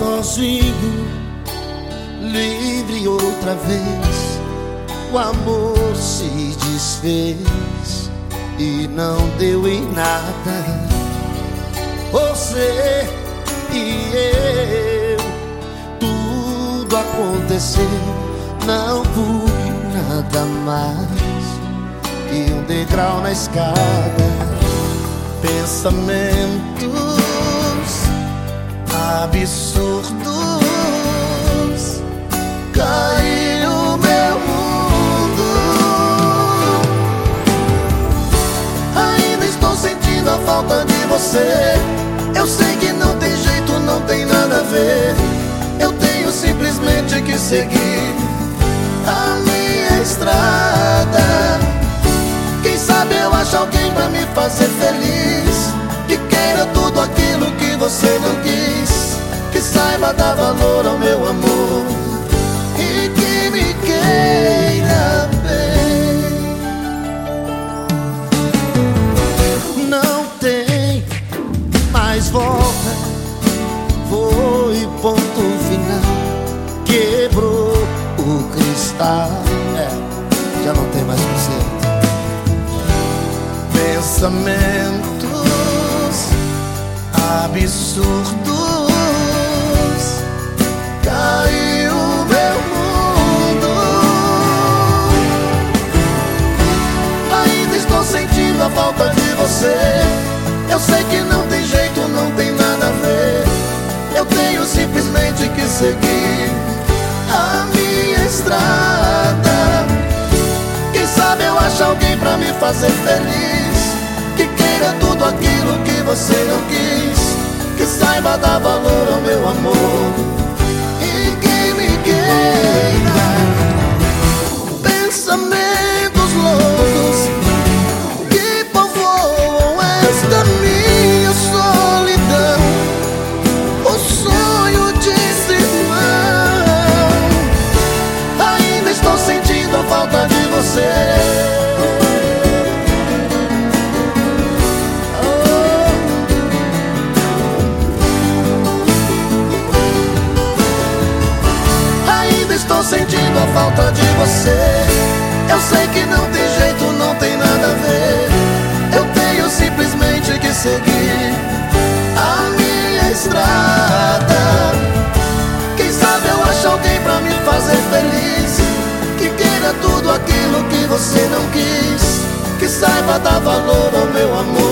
sozinho, livre outra vez. O amor se desfez e não deu em nada. Você e eu, tudo aconteceu, não fui nada mais que um degrau na escada. Pensamento absurdos caiu meu mundo. Ainda estou sentindo a falta de você. Eu sei que não tem jeito, não tem nada a ver. Eu tenho simplesmente que seguir a minha estrada. Quem sabe eu acho alguém pra me fazer feliz. Que queira tudo aquilo que você não quis. Dar valor ao meu amor. E que me queira bem. Não tem mais volta. Foi ponto final. Quebrou o cristal. É, já não tem mais conserto. Pensamentos absurdos sentindo a falta de você. Eu sei que não tem jeito, não tem nada a ver. Eu tenho simplesmente que seguir a minha estrada. Quem sabe eu acho alguém pra me fazer feliz. Que queira tudo aquilo que você não quis. Que saiba dar valor ao meu amor. Falta de você. Eu sei que não tem jeito, não tem nada a ver. Eu tenho simplesmente que seguir a minha estrada. Quem sabe eu acho alguém pra me fazer feliz. Que queira tudo aquilo que você não quis. Que saiba dar valor ao meu amor.